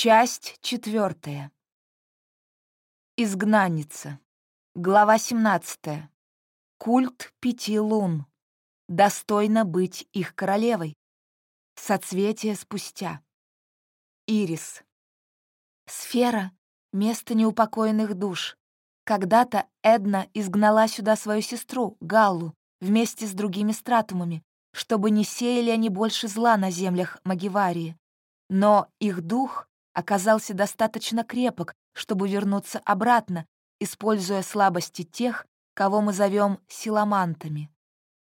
Часть четвертая. Изгнанница. Глава 17. Культ пяти лун. Достойно быть их королевой. Соцветие спустя. Ирис. Сфера — место неупокоенных душ. Когда-то Эдна изгнала сюда свою сестру, Галлу, вместе с другими стратумами, чтобы не сеяли они больше зла на землях Магиварии. Но их дух оказался достаточно крепок, чтобы вернуться обратно, используя слабости тех, кого мы зовем силамантами.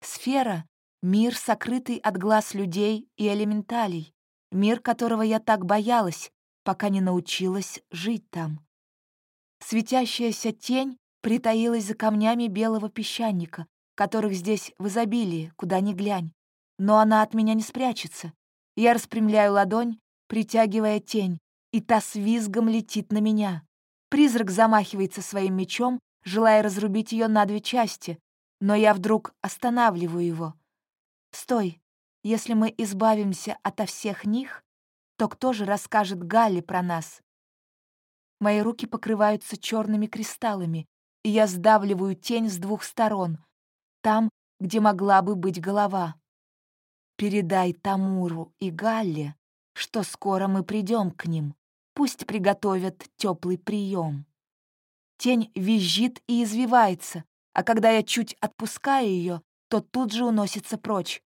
Сфера — мир, сокрытый от глаз людей и элементалей, мир которого я так боялась, пока не научилась жить там. Светящаяся тень притаилась за камнями белого песчаника, которых здесь в изобилии, куда ни глянь. Но она от меня не спрячется. Я распрямляю ладонь, притягивая тень, и та с визгом летит на меня. Призрак замахивается своим мечом, желая разрубить ее на две части, но я вдруг останавливаю его. «Стой! Если мы избавимся ото всех них, то кто же расскажет Галле про нас?» Мои руки покрываются черными кристаллами, и я сдавливаю тень с двух сторон, там, где могла бы быть голова. «Передай Тамуру и Галле, что скоро мы придем к ним. Пусть приготовят теплый прием. Тень визжит и извивается, а когда я чуть отпускаю ее, то тут же уносится прочь.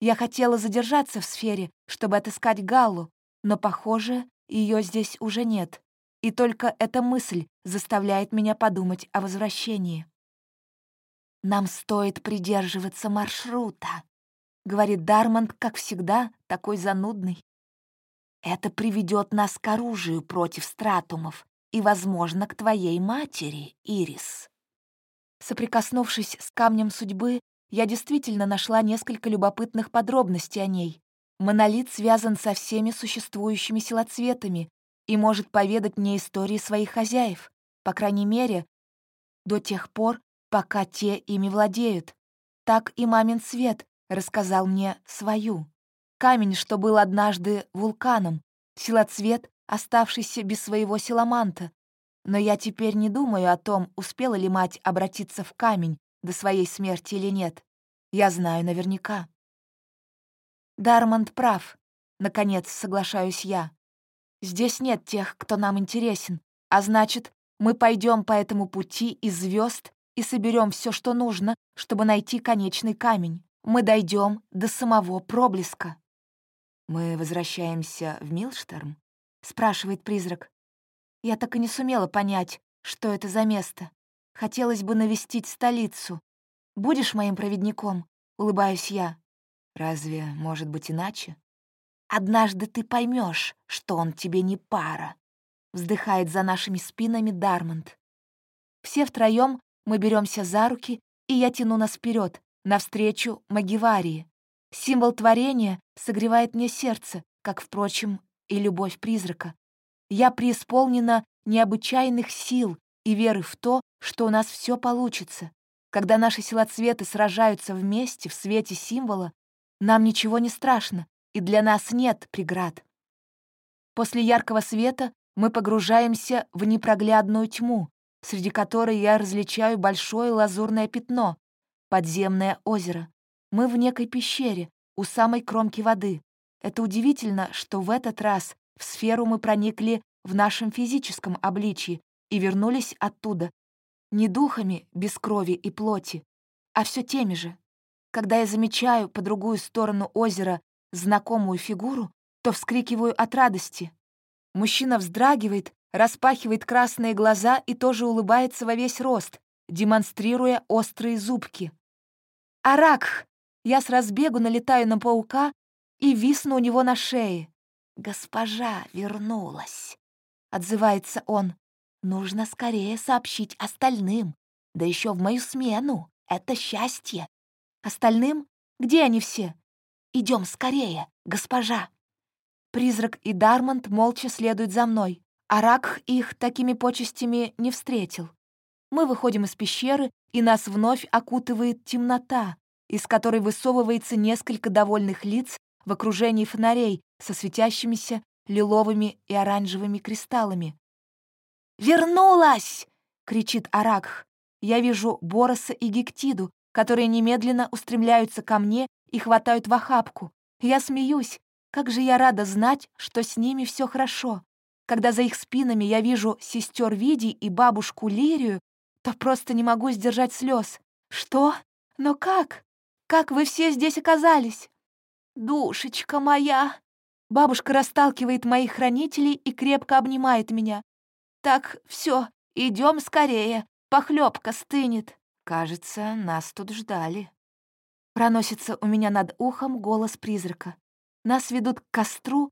Я хотела задержаться в сфере, чтобы отыскать Галлу, но, похоже, ее здесь уже нет. И только эта мысль заставляет меня подумать о возвращении. «Нам стоит придерживаться маршрута», — говорит Дармонд, как всегда, такой занудный. Это приведет нас к оружию против стратумов и, возможно, к твоей матери, Ирис. Соприкоснувшись с камнем судьбы, я действительно нашла несколько любопытных подробностей о ней. Монолит связан со всеми существующими силоцветами и может поведать мне истории своих хозяев, по крайней мере, до тех пор, пока те ими владеют. Так и мамин свет рассказал мне свою. Камень, что был однажды вулканом, силоцвет, оставшийся без своего силаманта. Но я теперь не думаю о том, успела ли мать обратиться в камень до своей смерти или нет. Я знаю наверняка. Дармонд прав. Наконец, соглашаюсь я. Здесь нет тех, кто нам интересен, а значит, мы пойдем по этому пути из звезд и соберем все, что нужно, чтобы найти конечный камень. Мы дойдем до самого проблеска. «Мы возвращаемся в Милштерм?» — спрашивает призрак. Я так и не сумела понять, что это за место. Хотелось бы навестить столицу. Будешь моим проводником? Улыбаюсь я. Разве может быть иначе? Однажды ты поймешь, что он тебе не пара. Вздыхает за нашими спинами Дармонд. Все втроем мы беремся за руки, и я тяну нас вперед, навстречу Магиварии. Символ творения согревает мне сердце, как, впрочем, и любовь призрака. Я преисполнена необычайных сил и веры в то, что у нас все получится. Когда наши силоцветы сражаются вместе в свете символа, нам ничего не страшно, и для нас нет преград. После яркого света мы погружаемся в непроглядную тьму, среди которой я различаю большое лазурное пятно — подземное озеро. Мы в некой пещере, у самой кромки воды. Это удивительно, что в этот раз в сферу мы проникли в нашем физическом обличии и вернулись оттуда не духами без крови и плоти, а все теми же. Когда я замечаю по другую сторону озера знакомую фигуру, то вскрикиваю от радости. Мужчина вздрагивает, распахивает красные глаза и тоже улыбается во весь рост, демонстрируя острые зубки. «Аракх!» Я с разбегу налетаю на паука и висну у него на шее. «Госпожа вернулась», — отзывается он. «Нужно скорее сообщить остальным, да еще в мою смену. Это счастье. Остальным? Где они все? Идем скорее, госпожа». Призрак и Дармонд молча следуют за мной, а Ракх их такими почестями не встретил. Мы выходим из пещеры, и нас вновь окутывает темнота, из которой высовывается несколько довольных лиц в окружении фонарей со светящимися лиловыми и оранжевыми кристаллами. «Вернулась!» — кричит Аракх. Я вижу Бороса и Гектиду, которые немедленно устремляются ко мне и хватают в охапку. Я смеюсь. Как же я рада знать, что с ними все хорошо. Когда за их спинами я вижу сестер Види и бабушку Лирию, то просто не могу сдержать слез. Что? Но как? Как вы все здесь оказались? Душечка моя! Бабушка расталкивает моих хранителей и крепко обнимает меня. Так, все, идем скорее, похлебка стынет. Кажется, нас тут ждали. Проносится у меня над ухом голос призрака. Нас ведут к костру,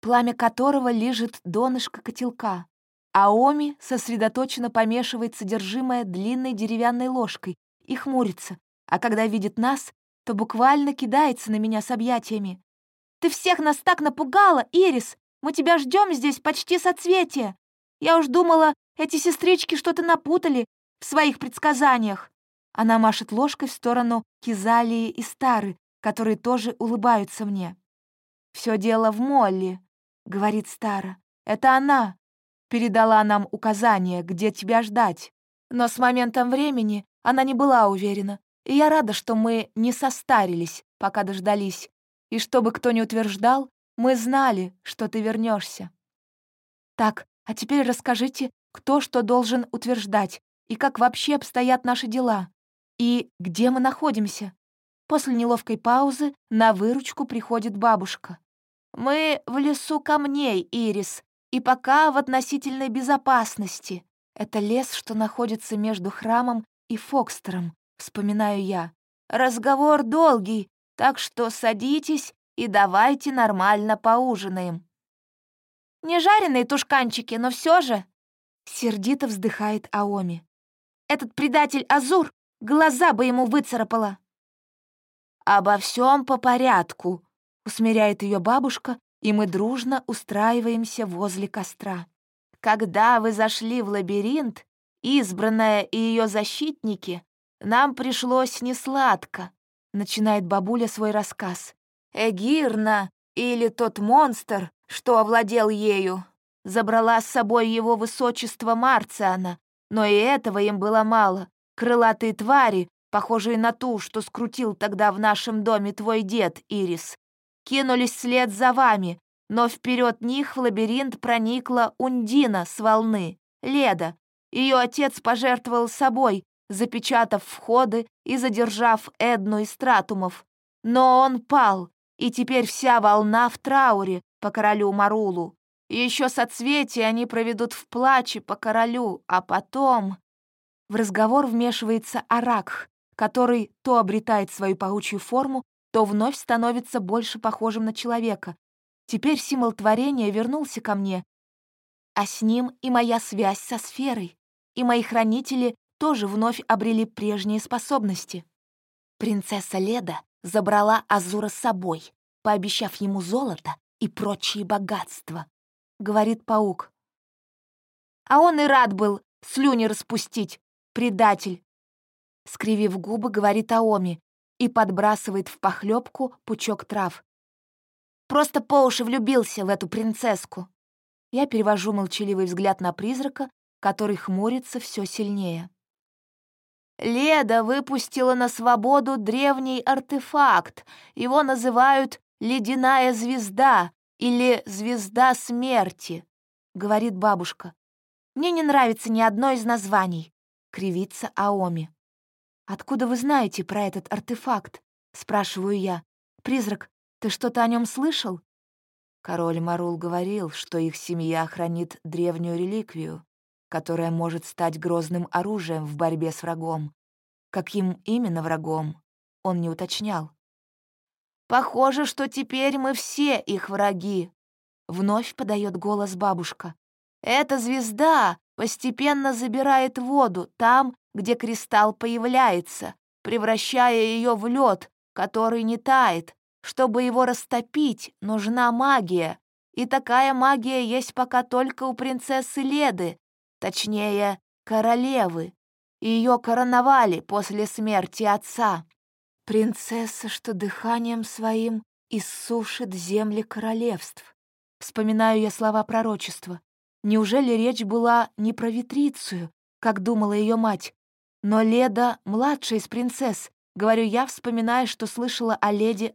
пламя которого лежит донышко котелка. А Оми сосредоточенно помешивает содержимое длинной деревянной ложкой и хмурится, а когда видит нас, то буквально кидается на меня с объятиями. «Ты всех нас так напугала, Ирис! Мы тебя ждем здесь почти соцветия! Я уж думала, эти сестрички что-то напутали в своих предсказаниях!» Она машет ложкой в сторону Кизалии и Стары, которые тоже улыбаются мне. «Все дело в Молли», — говорит Стара. «Это она передала нам указание, где тебя ждать. Но с моментом времени она не была уверена, и я рада, что мы не состарились, пока дождались. И чтобы кто не утверждал, мы знали, что ты вернешься. Так, а теперь расскажите, кто что должен утверждать, и как вообще обстоят наши дела, и где мы находимся. После неловкой паузы на выручку приходит бабушка. «Мы в лесу камней, Ирис, и пока в относительной безопасности. Это лес, что находится между храмом и Фокстером, вспоминаю я. Разговор долгий, так что садитесь и давайте нормально поужинаем. Не жареные тушканчики, но все же... Сердито вздыхает Аоми. Этот предатель Азур глаза бы ему выцарапала. «Обо всем по порядку», — усмиряет ее бабушка, и мы дружно устраиваемся возле костра. Когда вы зашли в лабиринт, избранная и ее защитники, нам пришлось несладко, начинает бабуля свой рассказ. Эгирна, или тот монстр, что овладел ею, забрала с собой его высочество Марциана, но и этого им было мало. Крылатые твари, похожие на ту, что скрутил тогда в нашем доме твой дед, Ирис, кинулись вслед за вами, но вперед них в лабиринт проникла Ундина с волны, Леда. Ее отец пожертвовал собой, запечатав входы и задержав Эдну и Стратумов. Но он пал, и теперь вся волна в трауре по королю Марулу. Еще соцветия они проведут в плаче по королю, а потом... В разговор вмешивается Аракх, который то обретает свою паучью форму, то вновь становится больше похожим на человека. Теперь символ творения вернулся ко мне, а с ним и моя связь со сферой, и мои хранители тоже вновь обрели прежние способности. Принцесса Леда забрала Азура с собой, пообещав ему золото и прочие богатства, — говорит паук. А он и рад был слюни распустить, предатель. Скривив губы, говорит Аоми, и подбрасывает в похлебку пучок трав. Просто по уши влюбился в эту принцесску. Я перевожу молчаливый взгляд на призрака, который хмурится все сильнее. Леда выпустила на свободу древний артефакт. Его называют «Ледяная звезда» или «Звезда смерти», — говорит бабушка. «Мне не нравится ни одно из названий», — кривится Аоми. «Откуда вы знаете про этот артефакт?» — спрашиваю я. «Призрак, ты что-то о нем слышал?» Король Марул говорил, что их семья хранит древнюю реликвию, которая может стать грозным оружием в борьбе с врагом. Каким именно врагом, он не уточнял. «Похоже, что теперь мы все их враги», — вновь подает голос бабушка. «Эта звезда постепенно забирает воду там, где кристалл появляется, превращая ее в лед, который не тает. Чтобы его растопить, нужна магия, и такая магия есть пока только у принцессы Леды, точнее, королевы. Ее короновали после смерти отца. Принцесса, что дыханием своим иссушит земли королевств. вспоминаю я слова пророчества. Неужели речь была не про Витрицию, как думала ее мать, но Леда — младшая из принцесс, говорю я, вспоминая, что слышала о леди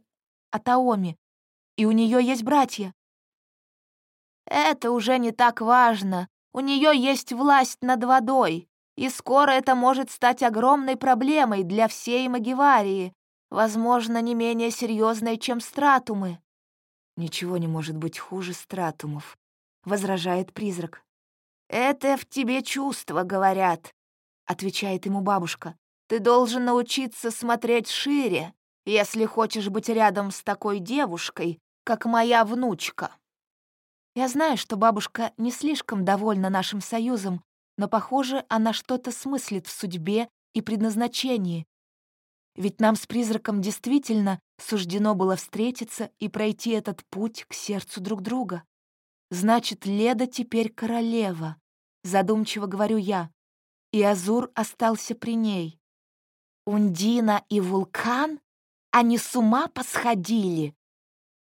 Атаоми, и у нее есть братья. Это уже не так важно. У нее есть власть над водой, и скоро это может стать огромной проблемой для всей Магиварии, возможно, не менее серьезной, чем стратумы. Ничего не может быть хуже стратумов, возражает призрак. Это в тебе чувства говорят, отвечает ему бабушка. Ты должен научиться смотреть шире, если хочешь быть рядом с такой девушкой, как моя внучка. Я знаю, что бабушка не слишком довольна нашим союзом, но, похоже, она что-то смыслит в судьбе и предназначении. Ведь нам с призраком действительно суждено было встретиться и пройти этот путь к сердцу друг друга. Значит, Леда теперь королева, задумчиво говорю я, и Азур остался при ней. Ундина и вулкан? Они с ума посходили?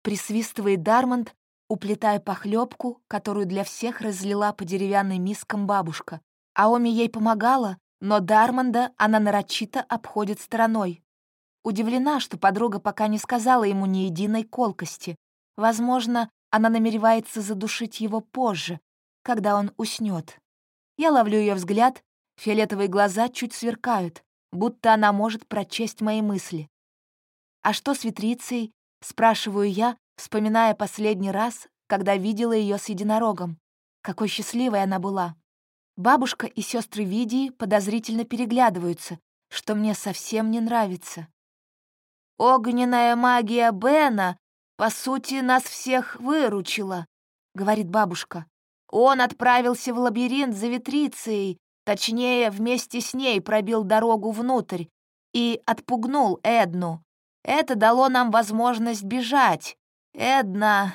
Присвистывает Дармонд, уплетая похлебку, которую для всех разлила по деревянной мискам бабушка. Аоми ей помогала, но Дармонда она нарочито обходит стороной. Удивлена, что подруга пока не сказала ему ни единой колкости. Возможно, она намеревается задушить его позже, когда он уснет. Я ловлю ее взгляд, фиолетовые глаза чуть сверкают, будто она может прочесть мои мысли. «А что с Витрицей?» — спрашиваю я, вспоминая последний раз, когда видела ее с единорогом. Какой счастливой она была. Бабушка и сестры Видии подозрительно переглядываются, что мне совсем не нравится. «Огненная магия Бена, по сути, нас всех выручила», — говорит бабушка. «Он отправился в лабиринт за Витрицией, точнее, вместе с ней пробил дорогу внутрь и отпугнул Эдну. Это дало нам возможность бежать. Эдна,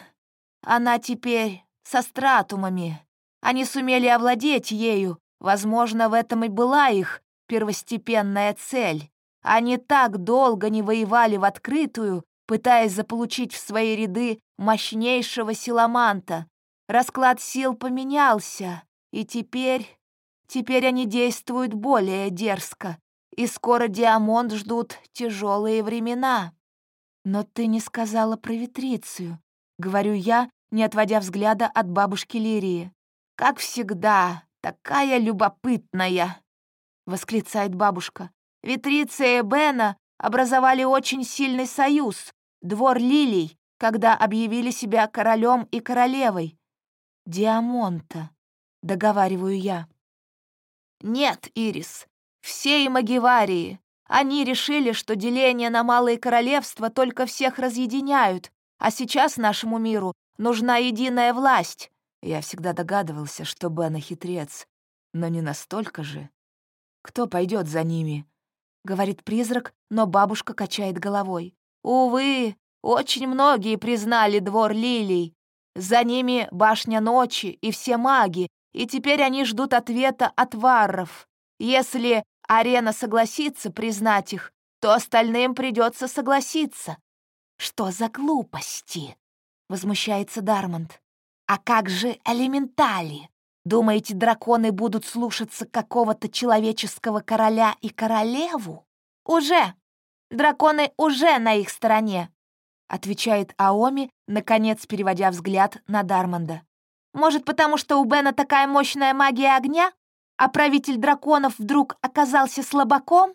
она теперь со стратумами. Они сумели овладеть ею. Возможно, в этом и была их первостепенная цель. Они так долго не воевали в открытую, пытаясь заполучить в свои ряды мощнейшего силаманта. Расклад сил поменялся, и теперь... Теперь они действуют более дерзко, и скоро Диамонт ждут тяжелые времена. Но ты не сказала про Витрицию, говорю я, не отводя взгляда от бабушки Лирии. «Как всегда, такая любопытная!» — восклицает бабушка. «Витриция и Бена образовали очень сильный союз, двор лилий, когда объявили себя королем и королевой. Диамонта, договариваю я. Нет, Ирис, все Магиварии. Они решили, что деление на малые королевства только всех разъединяют, а сейчас нашему миру нужна единая власть. Я всегда догадывался, что Бена хитрец, но не настолько же. Кто пойдет за ними? Говорит призрак, но бабушка качает головой. Увы, очень многие признали двор лилий. За ними башня ночи и все маги, и теперь они ждут ответа от варров. Если арена согласится признать их, то остальным придется согласиться. Что за глупости? Возмущается Дармонд. А как же элементали? Думаете, драконы будут слушаться какого-то человеческого короля и королеву? Уже! Драконы уже на их стороне!» Отвечает Аоми, наконец переводя взгляд на Дармонда. «Может, потому что у Бена такая мощная магия огня, а правитель драконов вдруг оказался слабаком?»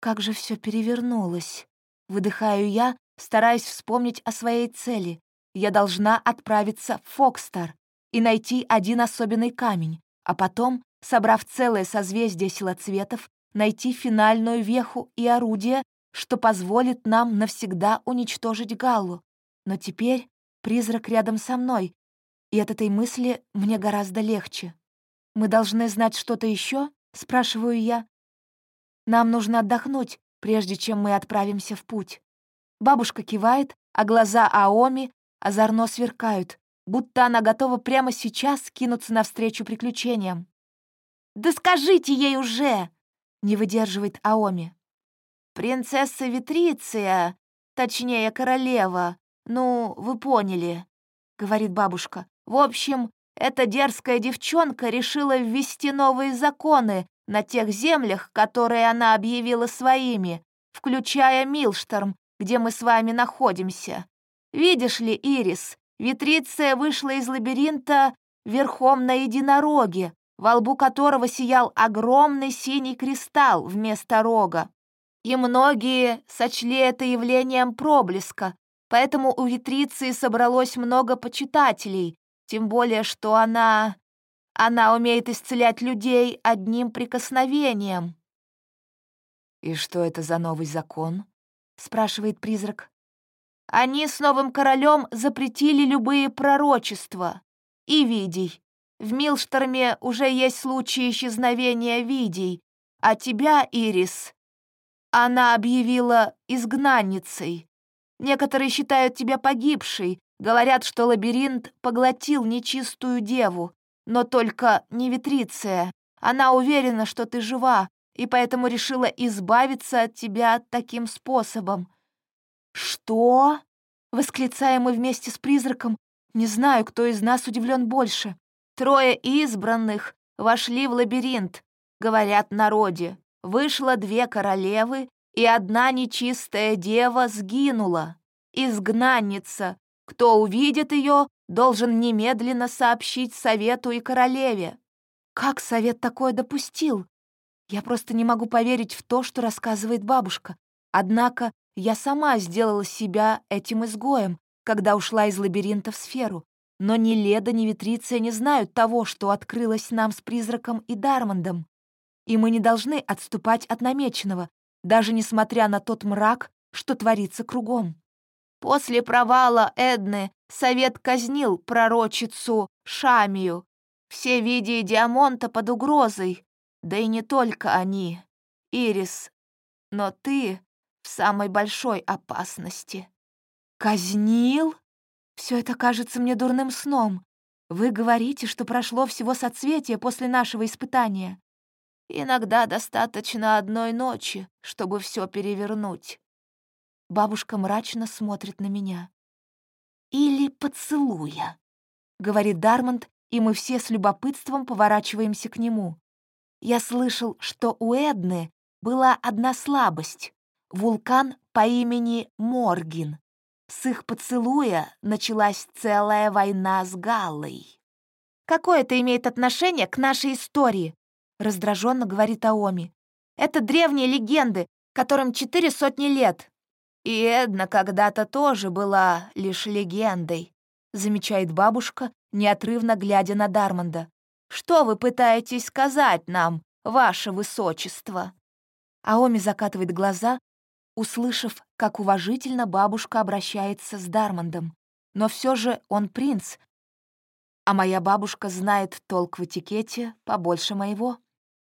Как же все перевернулось. Выдыхаю я, стараясь вспомнить о своей цели я должна отправиться в Фокстар и найти один особенный камень, а потом, собрав целое созвездие силоцветов, найти финальную веху и орудие, что позволит нам навсегда уничтожить Галлу. Но теперь призрак рядом со мной, и от этой мысли мне гораздо легче. «Мы должны знать что-то еще? спрашиваю я. «Нам нужно отдохнуть, прежде чем мы отправимся в путь». Бабушка кивает, а глаза Аоми озорно сверкают, будто она готова прямо сейчас кинуться навстречу приключениям. «Да скажите ей уже!» — не выдерживает Аоми. «Принцесса Витриция, точнее, королева, ну, вы поняли», — говорит бабушка. «В общем, эта дерзкая девчонка решила ввести новые законы на тех землях, которые она объявила своими, включая Милшторм, где мы с вами находимся. Видишь ли, Ирис, Витриция вышла из лабиринта верхом на единороге, во лбу которого сиял огромный синий кристалл вместо рога. И многие сочли это явлением проблеска, поэтому у Витриции собралось много почитателей, тем более, что она... Она умеет исцелять людей одним прикосновением. «И что это за новый закон?» — спрашивает призрак. «Они с новым королем запретили любые пророчества и видей. В Милшторме уже есть случаи исчезновения видей, а тебя, Ирис, она объявила изгнанницей. Некоторые считают тебя погибшей, говорят, что лабиринт поглотил нечистую деву, но только не Витриция. Она уверена, что ты жива, и поэтому решила избавиться от тебя таким способом». «Что?» — восклицаем мы вместе с призраком. Не знаю, кто из нас удивлен больше. Трое избранных вошли в лабиринт, говорят народе. Вышло две королевы, и одна нечистая дева сгинула. Изгнанница. Кто увидит ее, должен немедленно сообщить совету и королеве. Как совет такое допустил? Я просто не могу поверить в то, что рассказывает бабушка. Однако я сама сделала себя этим изгоем, когда ушла из лабиринта в сферу. Но ни Леда, ни Витриция не знают того, что открылось нам с призраком и Дармондом и мы не должны отступать от намеченного, даже несмотря на тот мрак, что творится кругом. После провала Эдны совет казнил пророчицу Шамию. Все види Диамонта под угрозой, да и не только они. Ирис, но ты в самой большой опасности. Казнил? Все это кажется мне дурным сном. Вы говорите, что прошло всего соцветие после нашего испытания. Иногда достаточно одной ночи, чтобы все перевернуть. Бабушка мрачно смотрит на меня. «Или поцелуя», — говорит Дармонд, и мы все с любопытством поворачиваемся к нему. Я слышал, что у Эдны была одна слабость — вулкан по имени Моргин. С их поцелуя началась целая война с Галлой. «Какое это имеет отношение к нашей истории?» раздраженно говорит Аоми. «Это древние легенды, которым четыре сотни лет». «И Эдна когда-то тоже была лишь легендой», замечает бабушка, неотрывно глядя на Дармонда. «Что вы пытаетесь сказать нам, ваше высочество?» Аоми закатывает глаза, услышав, как уважительно бабушка обращается с Дармондом. Но все же он принц, а моя бабушка знает толк в этикете побольше моего.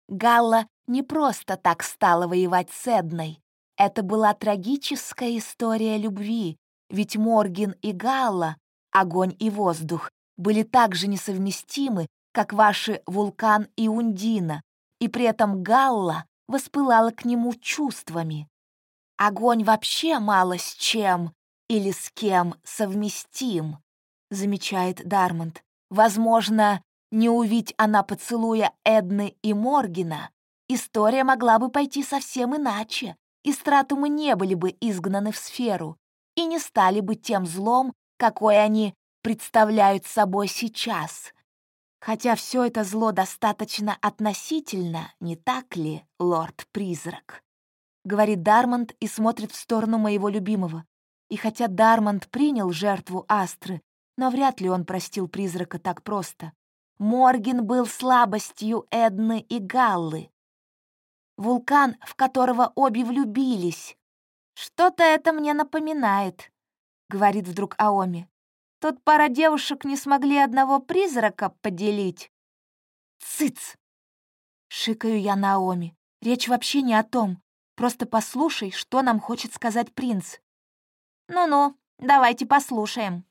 Галла не просто так стала воевать с Эдной. Это была трагическая история любви, ведь Моргин и Галла, огонь и воздух, были так же несовместимы, как ваши вулкан и Ундина, и при этом Галла воспылала к нему чувствами. Огонь вообще мало с чем или с кем совместим, замечает Дармонд. Возможно, не увидь она поцелуя Эдны и Моргина, история могла бы пойти совсем иначе, и стратумы не были бы изгнаны в сферу и не стали бы тем злом, какой они представляют собой сейчас. Хотя все это зло достаточно относительно, не так ли, лорд-призрак? Говорит Дармонд и смотрит в сторону моего любимого. И хотя Дармонд принял жертву Астры, но вряд ли он простил призрака так просто. Морген был слабостью Эдны и Галлы. Вулкан, в которого обе влюбились. «Что-то это мне напоминает», — говорит вдруг Аоми. «Тут пара девушек не смогли одного призрака поделить». «Цыц!» — шикаю я на Аоми. «Речь вообще не о том. Просто послушай, что нам хочет сказать принц». «Ну-ну, давайте послушаем».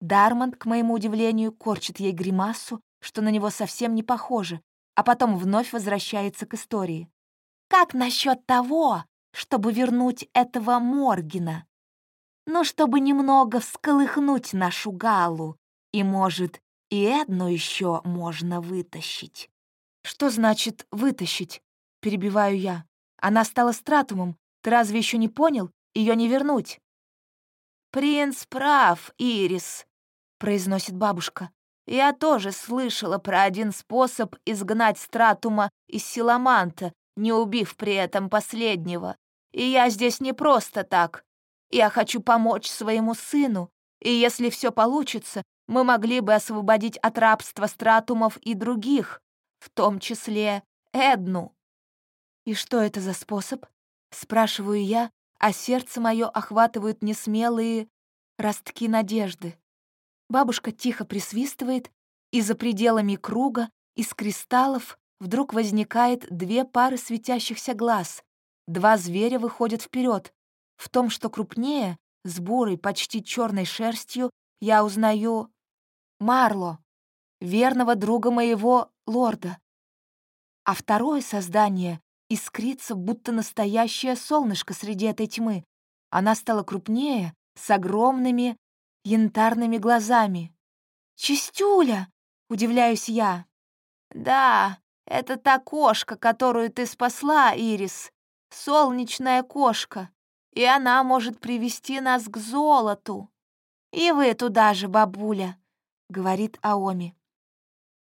Дармонд, к моему удивлению, корчит ей гримасу, что на него совсем не похоже, а потом вновь возвращается к истории. «Как насчет того, чтобы вернуть этого Моргина?» Ну, чтобы немного всколыхнуть нашу Галу. И, может, и одну еще можно вытащить». «Что значит «вытащить»?» — перебиваю я. «Она стала стратумом. Ты разве еще не понял? Ее не вернуть». «Принц прав, Ирис», — произносит бабушка. «Я тоже слышала про один способ изгнать стратума из Силаманта, не убив при этом последнего. И я здесь не просто так. Я хочу помочь своему сыну, и если все получится, мы могли бы освободить от рабства стратумов и других, в том числе Эдну». «И что это за способ?» — спрашиваю я, а сердце мое охватывают несмелые ростки надежды. Бабушка тихо присвистывает, и за пределами круга из кристаллов вдруг возникает две пары светящихся глаз. Два зверя выходят вперед. В том, что крупнее, с бурой, почти черной шерстью, я узнаю Марло, верного друга моего лорда. А второе создание искрится, будто настоящее солнышко среди этой тьмы. Она стала крупнее, с огромными янтарными глазами. «Чистюля!» — удивляюсь я. «Да, это та кошка, которую ты спасла, Ирис. Солнечная кошка. И она может привести нас к золоту. И вы туда же, бабуля», — говорит Аоми.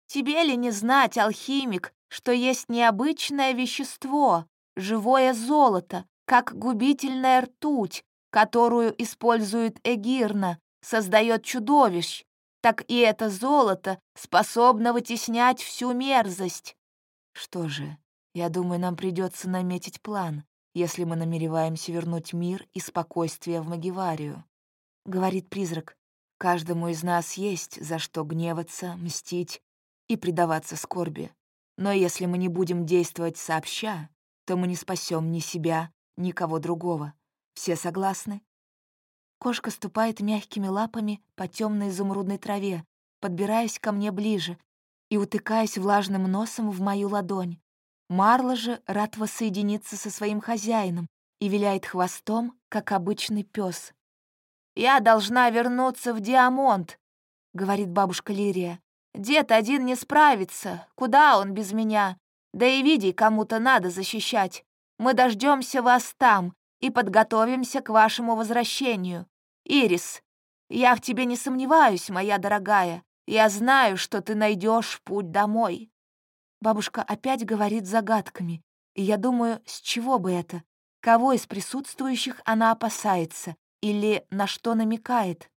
«Тебе ли не знать, алхимик, что есть необычное вещество, живое золото, как губительная ртуть, которую использует Эгирна, создает чудовищ, так и это золото способно вытеснять всю мерзость. Что же, я думаю, нам придется наметить план, если мы намереваемся вернуть мир и спокойствие в Магиварию. Говорит призрак, каждому из нас есть за что гневаться, мстить и предаваться скорби. Но если мы не будем действовать сообща, то мы не спасем ни себя, ни кого другого. Все согласны? Кошка ступает мягкими лапами по темной изумрудной траве, подбираясь ко мне ближе и утыкаясь влажным носом в мою ладонь. Марла же рад воссоединиться со своим хозяином и виляет хвостом, как обычный пес. «Я должна вернуться в Диамонт», — говорит бабушка Лирия. Дед один не справится. Куда он без меня? Да и види, кому-то надо защищать. Мы дождемся вас там и подготовимся к вашему возвращению. Ирис, я в тебе не сомневаюсь, моя дорогая. Я знаю, что ты найдешь путь домой. Бабушка опять говорит загадками, и я думаю, с чего бы это? Кого из присутствующих она опасается или на что намекает?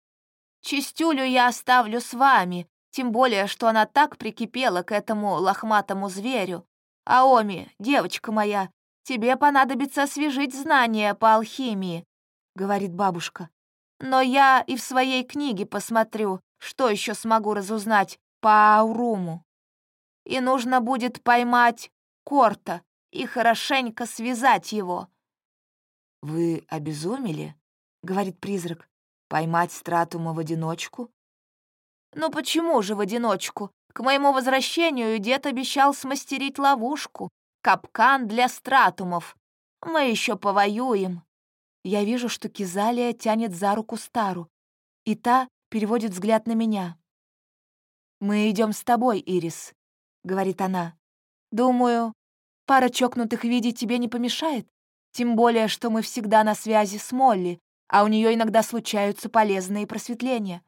«Чистюлю я оставлю с вами, тем более, что она так прикипела к этому лохматому зверю. Аоми, девочка моя, тебе понадобится освежить знания по алхимии, говорит бабушка. Но я и в своей книге посмотрю, что еще смогу разузнать по Ауруму. И нужно будет поймать Корта и хорошенько связать его. «Вы обезумели?» — говорит призрак. «Поймать Стратума в одиночку? «Ну почему же в одиночку? К моему возвращению дед обещал смастерить ловушку, капкан для стратумов. Мы еще повоюем». Я вижу, что Кизалия тянет за руку Стару, и та переводит взгляд на меня. «Мы идем с тобой, Ирис», — говорит она. «Думаю, пара чокнутых видей тебе не помешает, тем более, что мы всегда на связи с Молли, а у нее иногда случаются полезные просветления».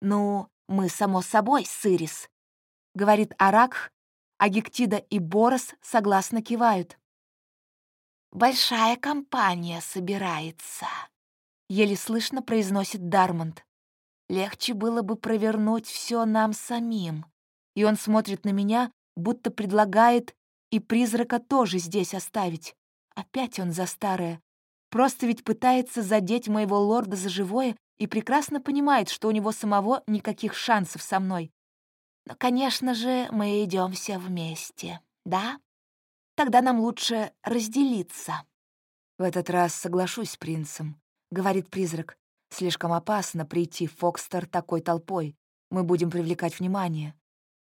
«Ну, мы, само собой, Сырис», — говорит Аракх, а Гектида и Борос согласно кивают. «Большая компания собирается», — еле слышно произносит Дармонд. «Легче было бы провернуть все нам самим». И он смотрит на меня, будто предлагает и призрака тоже здесь оставить. Опять он за старое. Просто ведь пытается задеть моего лорда за живое и прекрасно понимает, что у него самого никаких шансов со мной. Но, конечно же, мы идем все вместе, да? Тогда нам лучше разделиться. В этот раз соглашусь с принцем, говорит призрак. Слишком опасно прийти в Фокстер такой толпой. Мы будем привлекать внимание.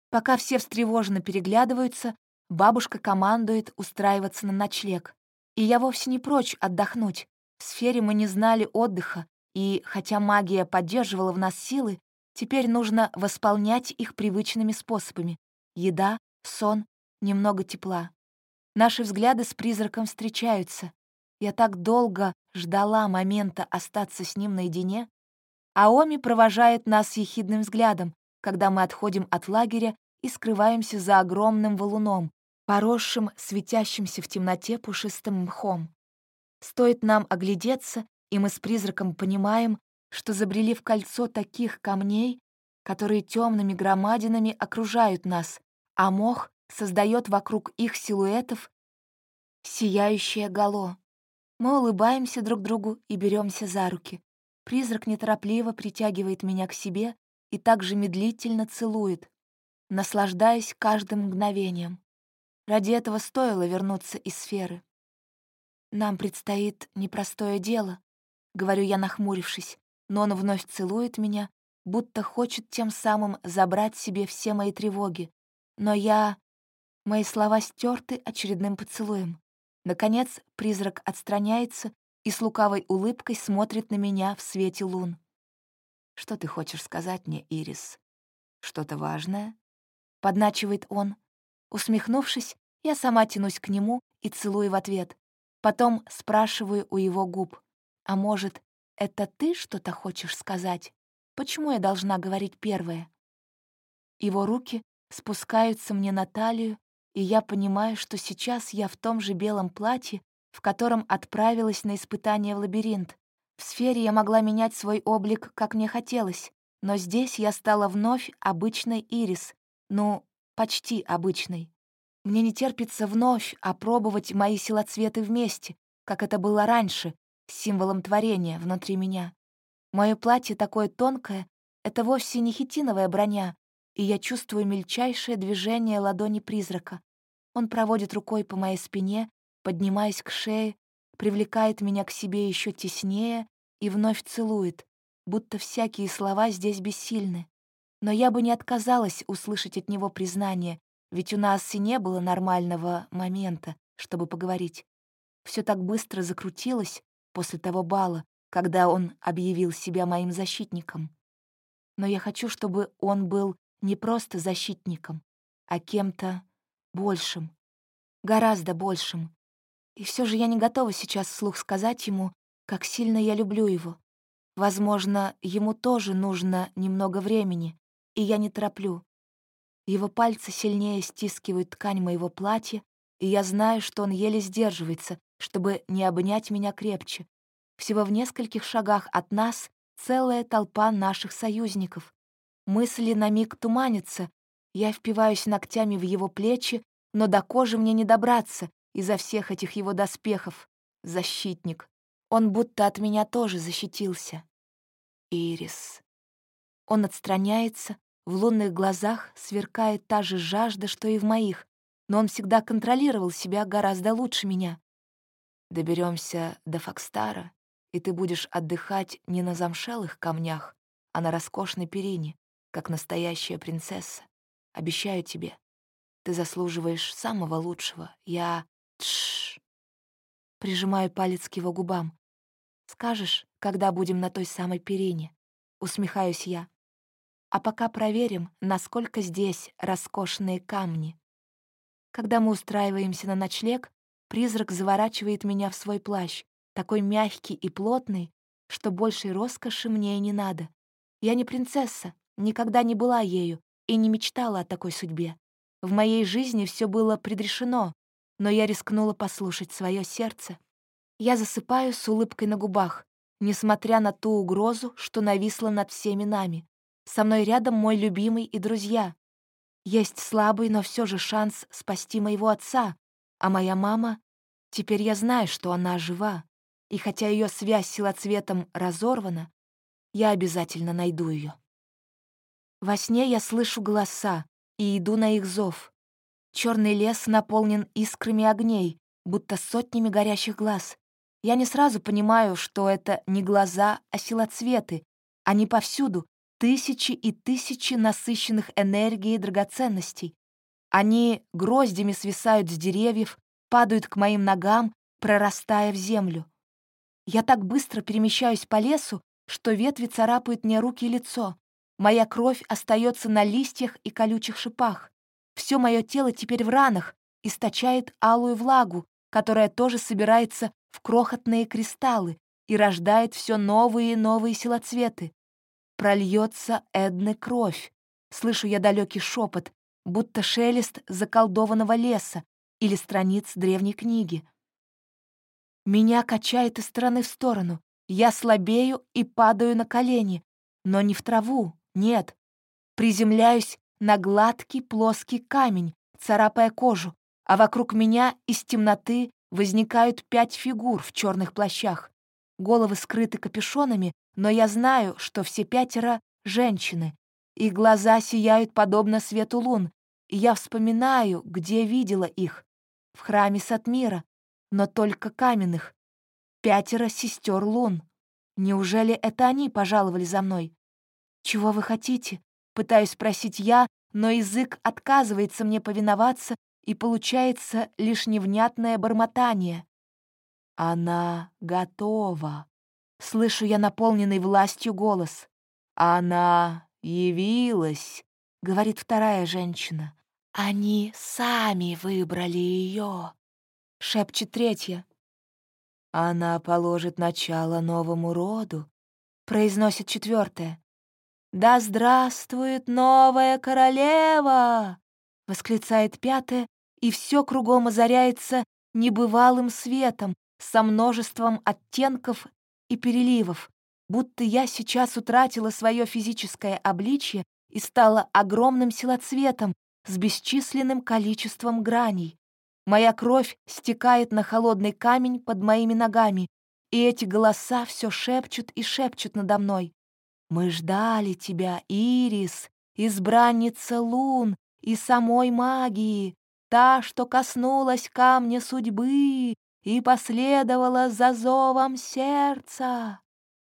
Пока все встревоженно переглядываются, бабушка командует устраиваться на ночлег. И я вовсе не прочь отдохнуть. В сфере мы не знали отдыха, и, хотя магия поддерживала в нас силы, теперь нужно восполнять их привычными способами — еда, сон, немного тепла. Наши взгляды с призраком встречаются. Я так долго ждала момента остаться с ним наедине. Аоми провожает нас ехидным взглядом, когда мы отходим от лагеря и скрываемся за огромным валуном, поросшим светящимся в темноте пушистым мхом. Стоит нам оглядеться, и мы с призраком понимаем, что забрели в кольцо таких камней, которые темными громадинами окружают нас, а мох создает вокруг их силуэтов сияющее гало. Мы улыбаемся друг другу и беремся за руки. Призрак неторопливо притягивает меня к себе и также медлительно целует, наслаждаясь каждым мгновением. Ради этого стоило вернуться из сферы. «Нам предстоит непростое дело», — говорю я, нахмурившись, но он вновь целует меня, будто хочет тем самым забрать себе все мои тревоги. Но я... Мои слова стерты очередным поцелуем. Наконец призрак отстраняется и с лукавой улыбкой смотрит на меня в свете лун. «Что ты хочешь сказать мне, Ирис? Что-то важное?» Подначивает он. Усмехнувшись, я сама тянусь к нему и целую в ответ. Потом спрашиваю у его губ, «А может, это ты что-то хочешь сказать? Почему я должна говорить первое?» Его руки спускаются мне на талию, и я понимаю, что сейчас я в том же белом платье, в котором отправилась на испытание в лабиринт. В сфере я могла менять свой облик, как мне хотелось, но здесь я стала вновь обычной Ирис, ну, почти обычной. Мне не терпится вновь опробовать мои силоцветы вместе, как это было раньше, с символом творения внутри меня. Мое платье такое тонкое — это вовсе не хитиновая броня, и я чувствую мельчайшее движение ладони призрака. Он проводит рукой по моей спине, поднимаясь к шее, привлекает меня к себе еще теснее и вновь целует, будто всякие слова здесь бессильны. Но я бы не отказалась услышать от него признание, ведь у нас и не было нормального момента, чтобы поговорить. Все так быстро закрутилось после того бала, когда он объявил себя моим защитником. Но я хочу, чтобы он был не просто защитником, а кем-то большим, гораздо большим. И все же я не готова сейчас вслух сказать ему, как сильно я люблю его. Возможно, ему тоже нужно немного времени, и я не тороплю. Его пальцы сильнее стискивают ткань моего платья, и я знаю, что он еле сдерживается, чтобы не обнять меня крепче. Всего в нескольких шагах от нас целая толпа наших союзников. Мысли на миг туманятся. Я впиваюсь ногтями в его плечи, но до кожи мне не добраться из-за всех этих его доспехов. Защитник. Он будто от меня тоже защитился. Ирис. Он отстраняется, в лунных глазах сверкает та же жажда, что и в моих, но он всегда контролировал себя гораздо лучше меня. Доберемся до Фокстара, и ты будешь отдыхать не на замшелых камнях, а на роскошной перине, как настоящая принцесса. Обещаю тебе, ты заслуживаешь самого лучшего. Я... Тш. Прижимаю палец к его губам. Скажешь, когда будем на той самой перине? Усмехаюсь я. А пока проверим, насколько здесь роскошные камни. Когда мы устраиваемся на ночлег, призрак заворачивает меня в свой плащ, такой мягкий и плотный, что большей роскоши мне и не надо. Я не принцесса, никогда не была ею и не мечтала о такой судьбе. В моей жизни все было предрешено, но я рискнула послушать свое сердце. Я засыпаю с улыбкой на губах, несмотря на ту угрозу, что нависла над всеми нами. Со мной рядом мой любимый и друзья. Есть слабый, но все же шанс спасти моего отца, а моя мама... Теперь я знаю, что она жива, и хотя ее связь с силоцветом разорвана, я обязательно найду ее. Во сне я слышу голоса и иду на их зов. Черный лес наполнен искрами огней, будто сотнями горящих глаз. Я не сразу понимаю, что это не глаза, а силоцветы. Они повсюду, тысячи и тысячи насыщенных энергией драгоценностей. Они гроздями свисают с деревьев, падают к моим ногам, прорастая в землю. Я так быстро перемещаюсь по лесу, что ветви царапают мне руки и лицо. Моя кровь остается на листьях и колючих шипах. Все мое тело теперь в ранах, источает алую влагу, которая тоже собирается в крохотные кристаллы и рождает все новые и новые силоцветы. Прольется Эдны кровь. Слышу я далекий шепот, будто шелест заколдованного леса или страниц древней книги. Меня качает из стороны в сторону. Я слабею и падаю на колени, но не в траву, нет. Приземляюсь на гладкий плоский камень, царапая кожу, а вокруг меня из темноты возникают пять фигур в черных плащах. Головы скрыты капюшонами, но я знаю, что все пятеро — женщины. Их глаза сияют подобно свету лун, и я вспоминаю, где видела их. В храме Сатмира, но только каменных. Пятеро сестер лун. Неужели это они пожаловали за мной? «Чего вы хотите?» — пытаюсь спросить я, но язык отказывается мне повиноваться, и получается лишь невнятное бормотание. «Она готова!» — слышу я наполненный властью голос. «Она явилась!» — говорит вторая женщина. «Они сами выбрали ее!» — шепчет третья. «Она положит начало новому роду», — произносит четвертая. «Да здравствует новая королева!» — восклицает пятая, и все кругом озаряется небывалым светом со множеством оттенков и переливов, будто я сейчас утратила свое физическое обличье и стала огромным силоцветом, с бесчисленным количеством граней. Моя кровь стекает на холодный камень под моими ногами, и эти голоса все шепчут и шепчут надо мной. «Мы ждали тебя, Ирис, избранница лун и самой магии, та, что коснулась камня судьбы и последовала за зовом сердца».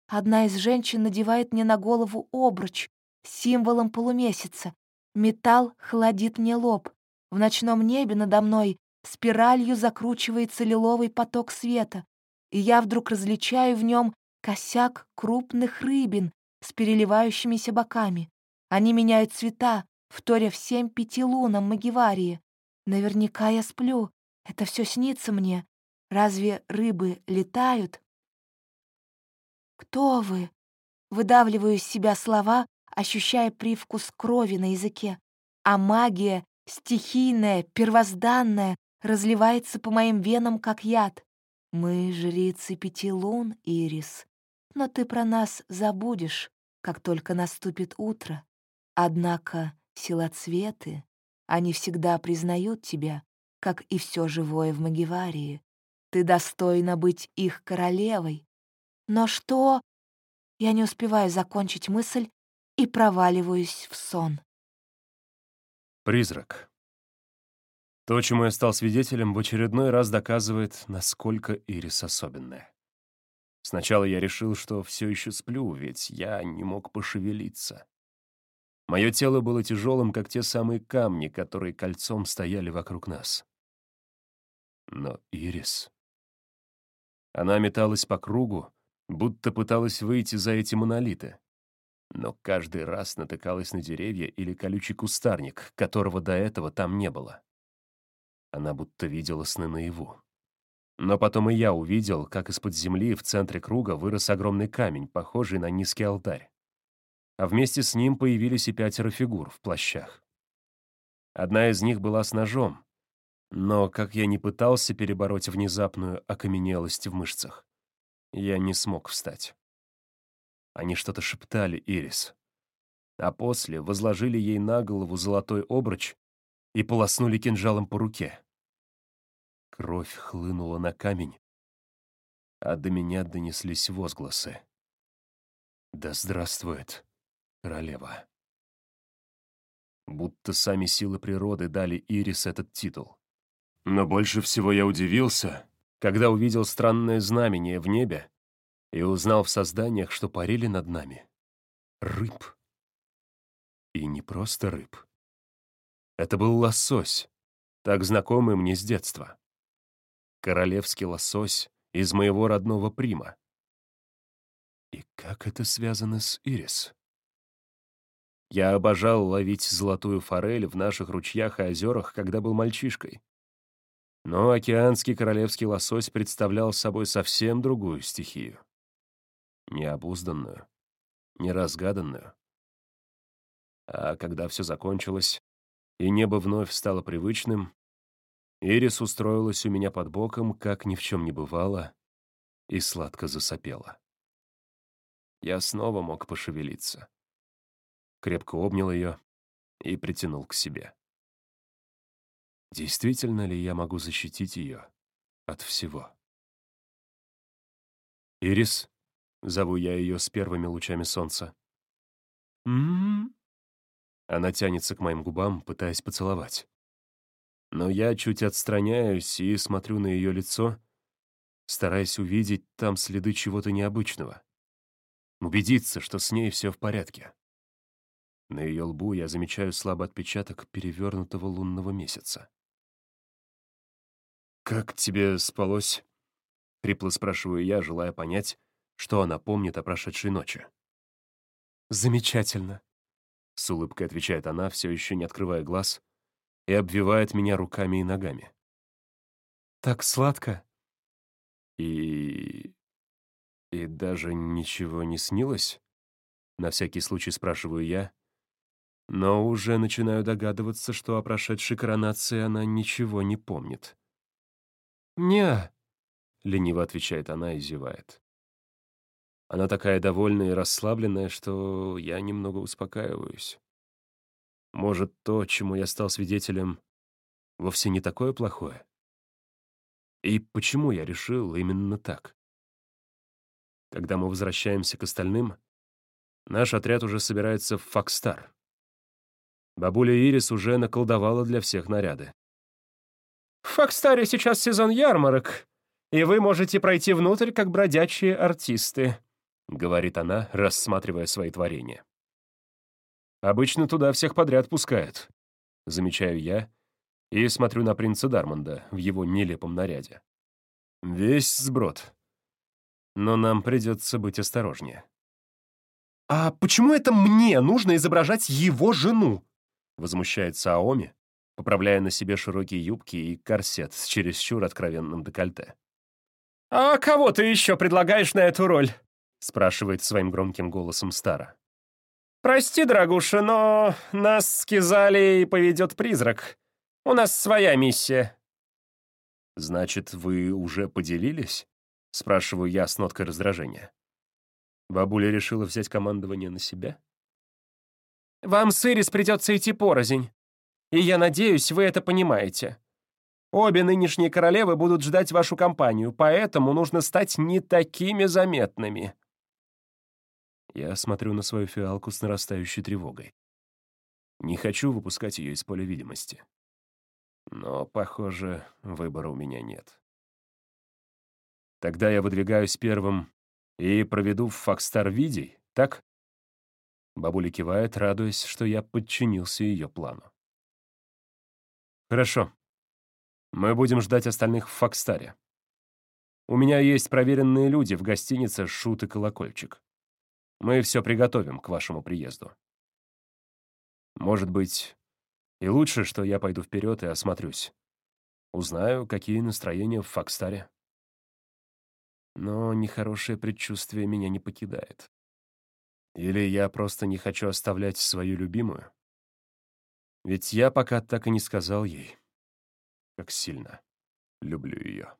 Одна из женщин надевает мне на голову обруч, символом полумесяца, Металл холодит мне лоб. В ночном небе надо мной спиралью закручивается лиловый поток света, и я вдруг различаю в нем косяк крупных рыбин с переливающимися боками. Они меняют цвета, вторя всем пяти лунам Магиварии. Наверняка я сплю. Это все снится мне. Разве рыбы летают? «Кто вы?» Выдавливаю из себя слова, ощущая привкус крови на языке, а магия, стихийная, первозданная, разливается по моим венам, как яд. Мы жрицы пяти лун, Ирис, но ты про нас забудешь, как только наступит утро. Однако силоцветы, они всегда признают тебя, как и все живое в Магиварии. Ты достойна быть их королевой. Но что? Я не успеваю закончить мысль, и проваливаюсь в сон. Призрак. То, чему я стал свидетелем, в очередной раз доказывает, насколько Ирис особенная. Сначала я решил, что все еще сплю, ведь я не мог пошевелиться. Мое тело было тяжелым, как те самые камни, которые кольцом стояли вокруг нас. Но Ирис... Она металась по кругу, будто пыталась выйти за эти монолиты но каждый раз натыкалась на деревья или колючий кустарник, которого до этого там не было. Она будто видела сны наяву. Но потом и я увидел, как из-под земли в центре круга вырос огромный камень, похожий на низкий алтарь. А вместе с ним появились и пятеро фигур в плащах. Одна из них была с ножом, но, как я не пытался перебороть внезапную окаменелость в мышцах, я не смог встать. Они что-то шептали Ирис. А после возложили ей на голову золотой обруч и полоснули кинжалом по руке. Кровь хлынула на камень, а до меня донеслись возгласы. «Да здравствует королева!» Будто сами силы природы дали Ирис этот титул. Но больше всего я удивился, когда увидел странное знамение в небе, и узнал в созданиях, что парили над нами. Рыб. И не просто рыб. Это был лосось, так знакомый мне с детства. Королевский лосось из моего родного Прима. И как это связано с Ирис? Я обожал ловить золотую форель в наших ручьях и озерах, когда был мальчишкой. Но океанский королевский лосось представлял собой совсем другую стихию. Необузданную, неразгаданную. А когда все закончилось, и небо вновь стало привычным, Ирис устроилась у меня под боком, как ни в чем не бывало, и сладко засопела. Я снова мог пошевелиться. Крепко обнял ее и притянул к себе. Действительно ли я могу защитить ее от всего? «Ирис», — зову я ее с первыми лучами солнца. «М-м-м», она тянется к моим губам, пытаясь поцеловать. Но я чуть отстраняюсь и смотрю на ее лицо, стараясь увидеть там следы чего-то необычного. Убедиться, что с ней все в порядке. На ее лбу я замечаю слабый отпечаток перевернутого лунного месяца. «Как тебе спалось?» — хрипло спрашиваю я, желая понять, что она помнит о прошедшей ночи. «Замечательно», с улыбкой отвечает она, все еще не открывая глаз, и обвивает меня руками и ногами. «Так сладко». «И... и даже ничего не снилось?» На всякий случай спрашиваю я, но уже начинаю догадываться, что о прошедшей коронации она ничего не помнит. «Не», — лениво отвечает она и зевает. Она такая довольная и расслабленная, что я немного успокаиваюсь. Может, то, чему я стал свидетелем, вовсе не такое плохое? И почему я решил именно так? Когда мы возвращаемся к остальным, наш отряд уже собирается в Фокстар. Бабуля Ирис уже наколдовала для всех наряды. «В Фокстаре сейчас сезон ярмарок, и вы можете пройти внутрь, как бродячие артисты», — говорит она, рассматривая свои творения. «Обычно туда всех подряд пускают», — замечаю я и смотрю на принца Дармонда в его нелепом наряде. Весь сброд. Но нам придется быть осторожнее. «А почему это мне нужно изображать его жену?» — возмущается Аоми, поправляя на себе широкие юбки и корсет с чересчур откровенным декольте. «А кого ты еще предлагаешь на эту роль?» — спрашивает своим громким голосом Стара. «Прости, дорогуша, но нас с Кизалией поведет призрак. У нас своя миссия». «Значит, вы уже поделились?» — спрашиваю я с ноткой раздражения. Бабуля решила взять командование на себя? «Вам с Ирис придется идти порознь, и я надеюсь, вы это понимаете. Обе нынешние королевы будут ждать вашу компанию, поэтому нужно стать не такими заметными». Я смотрю на свою фиалку с нарастающей тревогой. Не хочу выпускать ее из поля видимости. Но, похоже, выбора у меня нет. Тогда я выдвигаюсь первым и проведу в Фокстар Видей, так? Бабуля кивает, радуясь, что я подчинился ее плану. Хорошо. Мы будем ждать остальных в Фокстаре. У меня есть проверенные люди в гостинице «Шут и колокольчик». Мы все приготовим к вашему приезду. Может быть, и лучше, что я пойду вперед и осмотрюсь. Узнаю, какие настроения в Фокстаре. Но нехорошее предчувствие меня не покидает. Или я просто не хочу оставлять свою любимую? Ведь я пока так и не сказал ей, как сильно люблю ее.